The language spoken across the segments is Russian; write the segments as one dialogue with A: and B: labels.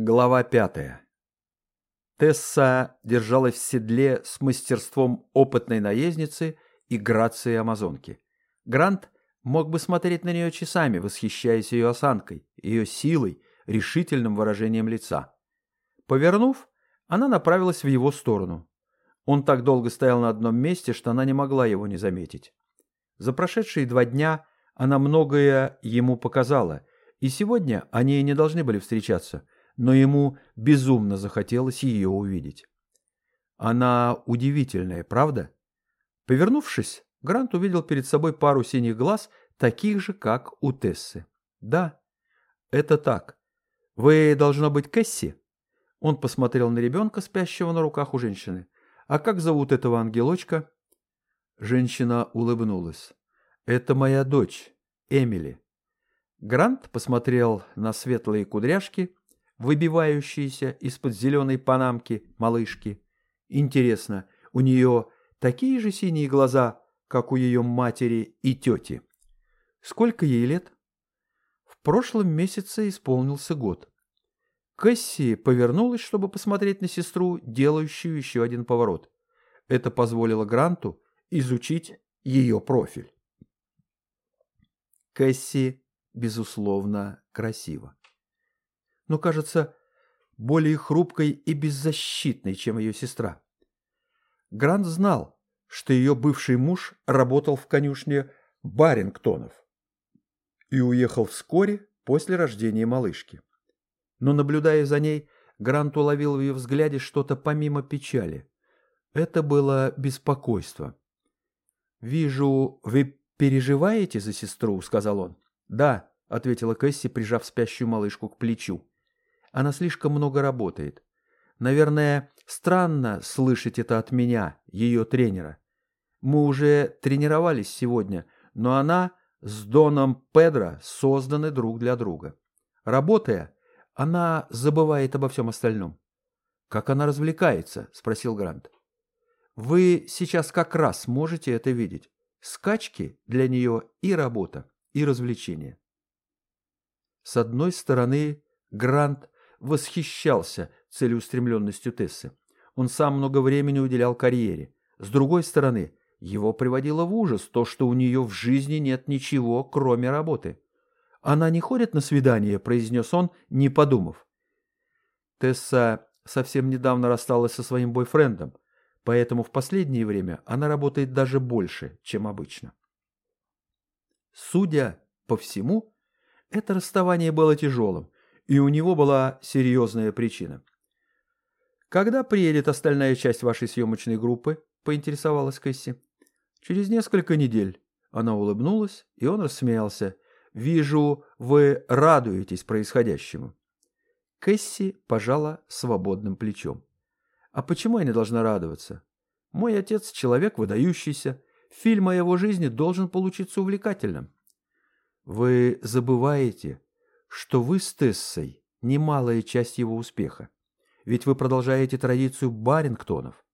A: Глава пятая. Тесса держалась в седле с мастерством опытной наездницы и грацией амазонки. Грант мог бы смотреть на нее часами, восхищаясь ее осанкой, ее силой, решительным выражением лица. Повернув, она направилась в его сторону. Он так долго стоял на одном месте, что она не могла его не заметить. За прошедшие два дня она многое ему показала, и сегодня они не должны были встречаться – но ему безумно захотелось ее увидеть. Она удивительная, правда? Повернувшись, Грант увидел перед собой пару синих глаз, таких же, как у Тессы. Да, это так. Вы, должно быть, Кэсси? Он посмотрел на ребенка, спящего на руках у женщины. А как зовут этого ангелочка? Женщина улыбнулась. Это моя дочь, Эмили. Грант посмотрел на светлые кудряшки, выбивающиеся из-под зеленой панамки малышки. Интересно, у нее такие же синие глаза, как у ее матери и тети? Сколько ей лет? В прошлом месяце исполнился год. Кэсси повернулась, чтобы посмотреть на сестру, делающую еще один поворот. Это позволило Гранту изучить ее профиль. Кэсси, безусловно, красива но кажется более хрупкой и беззащитной, чем ее сестра. Грант знал, что ее бывший муж работал в конюшне Барингтонов и уехал вскоре после рождения малышки. Но, наблюдая за ней, Грант уловил в ее взгляде что-то помимо печали. Это было беспокойство. «Вижу, вы переживаете за сестру?» — сказал он. «Да», — ответила Кэсси, прижав спящую малышку к плечу. Она слишком много работает. Наверное, странно слышать это от меня, ее тренера. Мы уже тренировались сегодня, но она с Доном Педро созданы друг для друга. Работая, она забывает обо всем остальном. «Как она развлекается?» – спросил Грант. «Вы сейчас как раз можете это видеть. Скачки для нее и работа, и развлечение». С одной стороны, Грант восхищался целеустремленностью Тессы. Он сам много времени уделял карьере. С другой стороны, его приводило в ужас то, что у нее в жизни нет ничего, кроме работы. «Она не ходит на свидание», — произнес он, не подумав. Тесса совсем недавно рассталась со своим бойфрендом, поэтому в последнее время она работает даже больше, чем обычно. Судя по всему, это расставание было тяжелым, и у него была серьезная причина. «Когда приедет остальная часть вашей съемочной группы?» – поинтересовалась Кэсси. «Через несколько недель». Она улыбнулась, и он рассмеялся. «Вижу, вы радуетесь происходящему». Кэсси пожала свободным плечом. «А почему я не должна радоваться? Мой отец – человек выдающийся. Фильм о его жизни должен получиться увлекательным». «Вы забываете, что вы с Тессой – немалая часть его успеха. Ведь вы продолжаете традицию Барингтонов.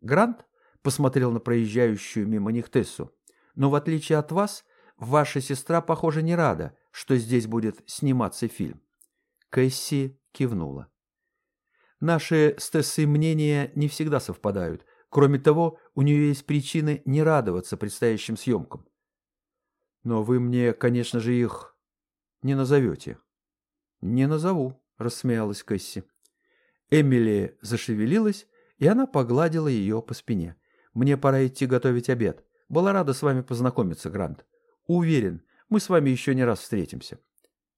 A: Грант посмотрел на проезжающую мимо них Тессу. Но в отличие от вас, ваша сестра, похоже, не рада, что здесь будет сниматься фильм. Кэсси кивнула. Наши с Тессой мнения не всегда совпадают. Кроме того, у нее есть причины не радоваться предстоящим съемкам. Но вы мне, конечно же, их не назовете?» «Не назову», — рассмеялась Кэсси. Эмили зашевелилась, и она погладила ее по спине. «Мне пора идти готовить обед. Была рада с вами познакомиться, Грант. Уверен, мы с вами еще не раз встретимся».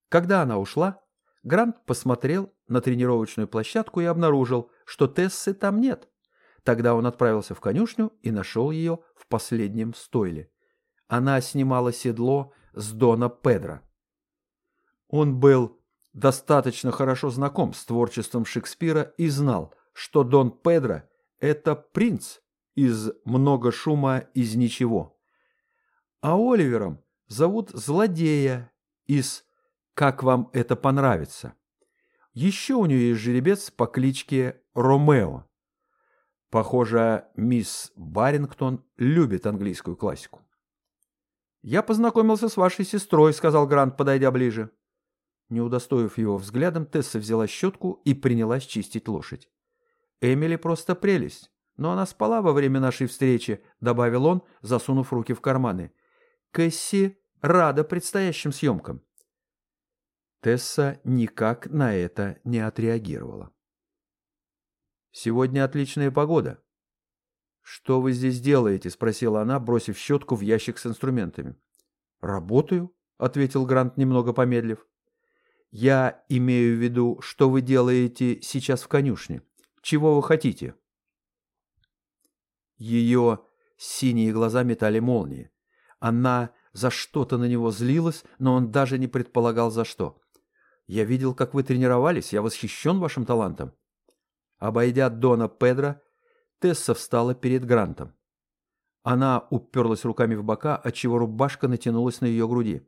A: Когда она ушла, Грант посмотрел на тренировочную площадку и обнаружил, что Тессы там нет. Тогда он отправился в конюшню и нашел ее в последнем стойле. Она снимала седло с Дона Педро. Он был достаточно хорошо знаком с творчеством Шекспира и знал, что Дон Педро – это принц из «Много шума из ничего». А Оливером зовут злодея из «Как вам это понравится». Еще у нее есть жеребец по кличке Ромео. Похоже, мисс Барингтон любит английскую классику. «Я познакомился с вашей сестрой», — сказал Грант, подойдя ближе. Не удостоив его взглядом, Тесса взяла щетку и принялась чистить лошадь. «Эмили просто прелесть, но она спала во время нашей встречи», — добавил он, засунув руки в карманы. «Кэсси рада предстоящим съемкам». Тесса никак на это не отреагировала. «Сегодня отличная погода». «Что вы здесь делаете?» — спросила она, бросив щетку в ящик с инструментами. «Работаю», — ответил Грант, немного помедлив. «Я имею в виду, что вы делаете сейчас в конюшне. Чего вы хотите?» Ее синие глаза метали молнии. Она за что-то на него злилась, но он даже не предполагал за что. «Я видел, как вы тренировались, я восхищен вашим талантом». Обойдя Дона Педро, Тесса встала перед Грантом. Она уперлась руками в бока, отчего рубашка натянулась на ее груди.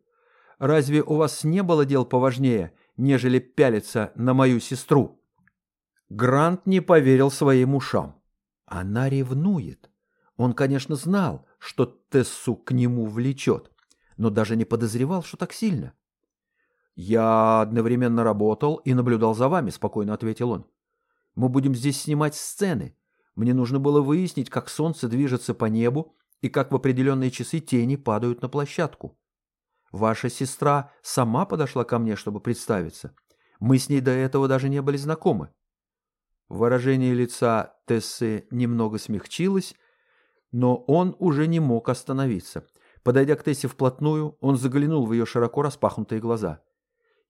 A: «Разве у вас не было дел поважнее, нежели пялиться на мою сестру?» Грант не поверил своим ушам. Она ревнует. Он, конечно, знал, что Тессу к нему влечет, но даже не подозревал, что так сильно. «Я одновременно работал и наблюдал за вами», — спокойно ответил он. «Мы будем здесь снимать сцены, мне нужно было выяснить, как солнце движется по небу и как в определенные часы тени падают на площадку. Ваша сестра сама подошла ко мне, чтобы представиться. Мы с ней до этого даже не были знакомы. Выражение лица Тессы немного смягчилось, но он уже не мог остановиться. Подойдя к Тессе вплотную, он заглянул в ее широко распахнутые глаза.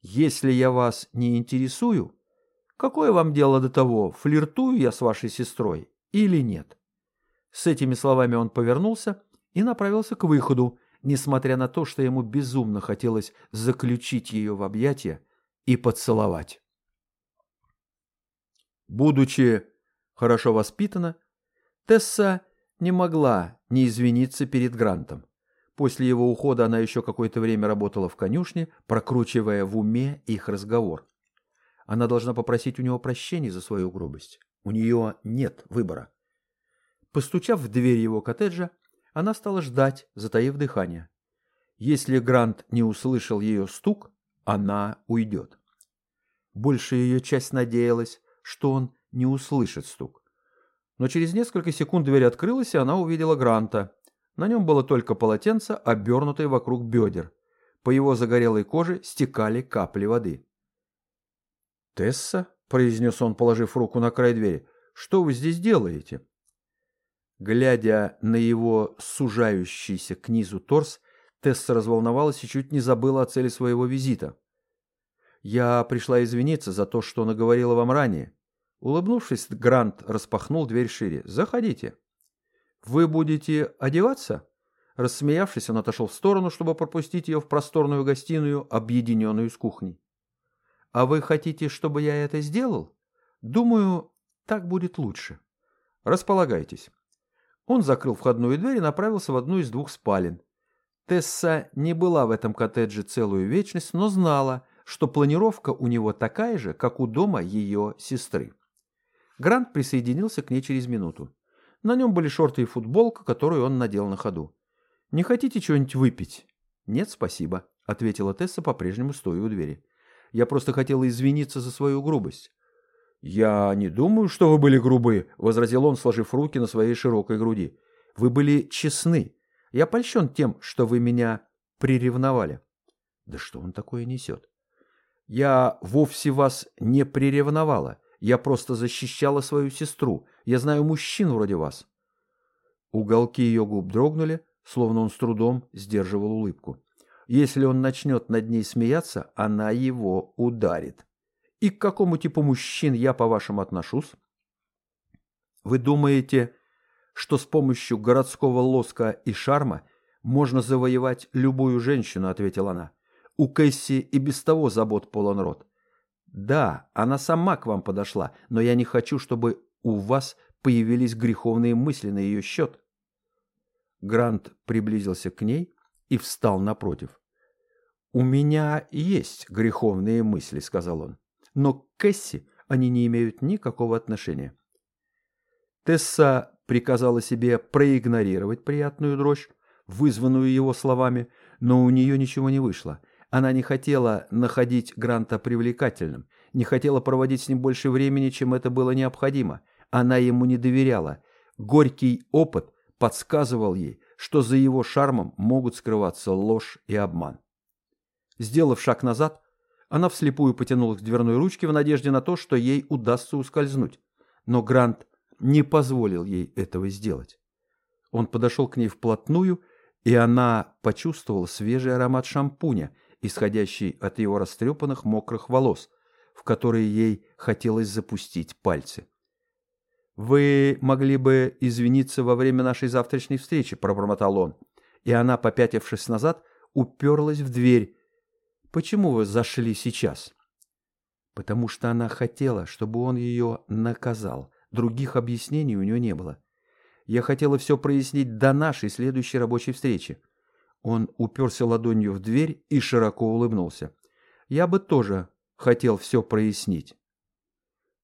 A: «Если я вас не интересую, Какое вам дело до того, флиртую я с вашей сестрой или нет? С этими словами он повернулся и направился к выходу, несмотря на то, что ему безумно хотелось заключить ее в объятия и поцеловать. Будучи хорошо воспитана, Тесса не могла не извиниться перед Грантом. После его ухода она еще какое-то время работала в конюшне, прокручивая в уме их разговор. Она должна попросить у него прощения за свою грубость. У нее нет выбора. Постучав в дверь его коттеджа, она стала ждать, затаив дыхание. Если Грант не услышал ее стук, она уйдет. Больше ее часть надеялась, что он не услышит стук. Но через несколько секунд дверь открылась, и она увидела Гранта. На нем было только полотенце, обернутое вокруг бедер. По его загорелой коже стекали капли воды. «Тесса?» — произнес он, положив руку на край двери. «Что вы здесь делаете?» Глядя на его сужающийся к низу торс, Тесса разволновалась и чуть не забыла о цели своего визита. «Я пришла извиниться за то, что наговорила вам ранее». Улыбнувшись, Грант распахнул дверь шире. «Заходите». «Вы будете одеваться?» Рассмеявшись, он отошел в сторону, чтобы пропустить ее в просторную гостиную, объединенную с кухней. А вы хотите, чтобы я это сделал? Думаю, так будет лучше. Располагайтесь. Он закрыл входную дверь и направился в одну из двух спален. Тесса не была в этом коттедже целую вечность, но знала, что планировка у него такая же, как у дома ее сестры. Грант присоединился к ней через минуту. На нем были шорты и футболка, которую он надел на ходу. «Не хотите чего-нибудь выпить?» «Нет, спасибо», — ответила Тесса, по-прежнему стоя у двери. Я просто хотела извиниться за свою грубость». «Я не думаю, что вы были грубы», — возразил он, сложив руки на своей широкой груди. «Вы были честны. Я польщен тем, что вы меня приревновали». «Да что он такое несет?» «Я вовсе вас не приревновала. Я просто защищала свою сестру. Я знаю мужчин вроде вас». Уголки ее губ дрогнули, словно он с трудом сдерживал улыбку. Если он начнет над ней смеяться, она его ударит. И к какому типу мужчин я, по-вашему, отношусь? Вы думаете, что с помощью городского лоска и шарма можно завоевать любую женщину, ответила она. У Кэсси и без того забот полон рот. Да, она сама к вам подошла, но я не хочу, чтобы у вас появились греховные мысли на ее счет. Грант приблизился к ней и встал напротив. «У меня есть греховные мысли», — сказал он. «Но к Кэсси они не имеют никакого отношения». Тесса приказала себе проигнорировать приятную дрожь, вызванную его словами, но у нее ничего не вышло. Она не хотела находить Гранта привлекательным, не хотела проводить с ним больше времени, чем это было необходимо. Она ему не доверяла. Горький опыт подсказывал ей, что за его шармом могут скрываться ложь и обман. Сделав шаг назад, она вслепую потянулась к дверной ручке в надежде на то, что ей удастся ускользнуть. Но Грант не позволил ей этого сделать. Он подошел к ней вплотную, и она почувствовала свежий аромат шампуня, исходящий от его растрепанных мокрых волос, в которые ей хотелось запустить пальцы. «Вы могли бы извиниться во время нашей завтрашней встречи», — пробормотал он. И она, попятившись назад, уперлась в дверь. «Почему вы зашли сейчас?» «Потому что она хотела, чтобы он ее наказал. Других объяснений у нее не было. Я хотела все прояснить до нашей следующей рабочей встречи». Он уперся ладонью в дверь и широко улыбнулся. «Я бы тоже хотел все прояснить».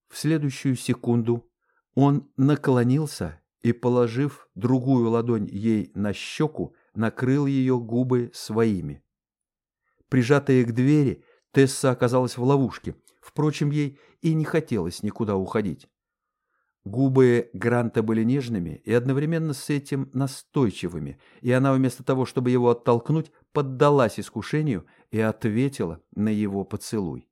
A: В следующую секунду он наклонился и, положив другую ладонь ей на щеку, накрыл ее губы своими. Прижатая к двери, Тесса оказалась в ловушке. Впрочем, ей и не хотелось никуда уходить. Губы Гранта были нежными и одновременно с этим настойчивыми, и она вместо того, чтобы его оттолкнуть, поддалась искушению и ответила на его поцелуй.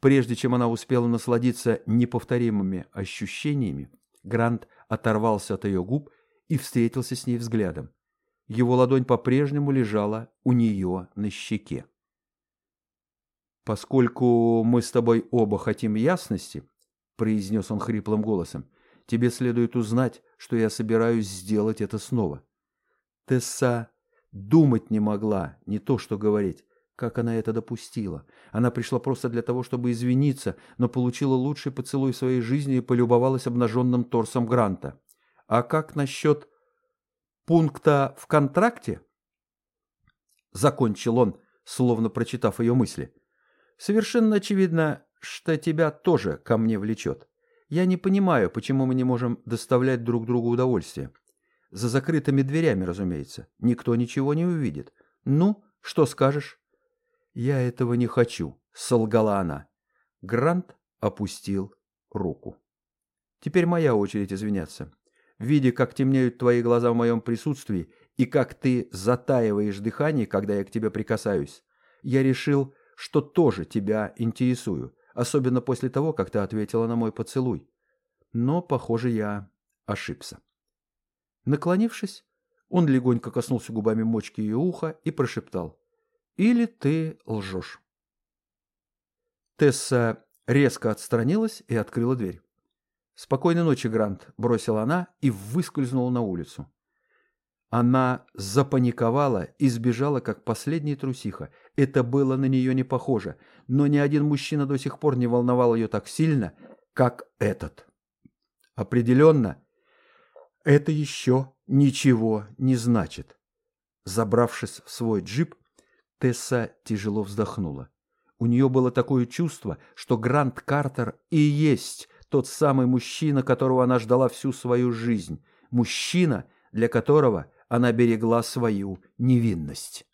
A: Прежде чем она успела насладиться неповторимыми ощущениями, Грант оторвался от ее губ и встретился с ней взглядом. Его ладонь по-прежнему лежала у нее на щеке. «Поскольку мы с тобой оба хотим ясности», — произнес он хриплым голосом, — «тебе следует узнать, что я собираюсь сделать это снова». Тесса думать не могла, не то что говорить. Как она это допустила? Она пришла просто для того, чтобы извиниться, но получила лучший поцелуй своей жизни и полюбовалась обнаженным торсом Гранта. А как насчет пункта в контракте? Закончил он, словно прочитав ее мысли. Совершенно очевидно, что тебя тоже ко мне влечет. Я не понимаю, почему мы не можем доставлять друг другу удовольствие. За закрытыми дверями, разумеется. Никто ничего не увидит. Ну, что скажешь? «Я этого не хочу», — солгала она. Грант опустил руку. «Теперь моя очередь извиняться. Видя, как темнеют твои глаза в моем присутствии и как ты затаиваешь дыхание, когда я к тебе прикасаюсь, я решил, что тоже тебя интересую, особенно после того, как ты ответила на мой поцелуй. Но, похоже, я ошибся». Наклонившись, он легонько коснулся губами мочки ее уха и прошептал. Или ты лжешь. Тесса резко отстранилась и открыла дверь. «Спокойной ночи, Грант», — бросила она и выскользнула на улицу. Она запаниковала и сбежала, как последняя трусиха. Это было на нее не похоже, но ни один мужчина до сих пор не волновал ее так сильно, как этот. Определенно, это еще ничего не значит. Забравшись в свой джип, Тесса тяжело вздохнула. У нее было такое чувство, что Грант Картер и есть тот самый мужчина, которого она ждала всю свою жизнь. Мужчина, для которого она берегла свою невинность.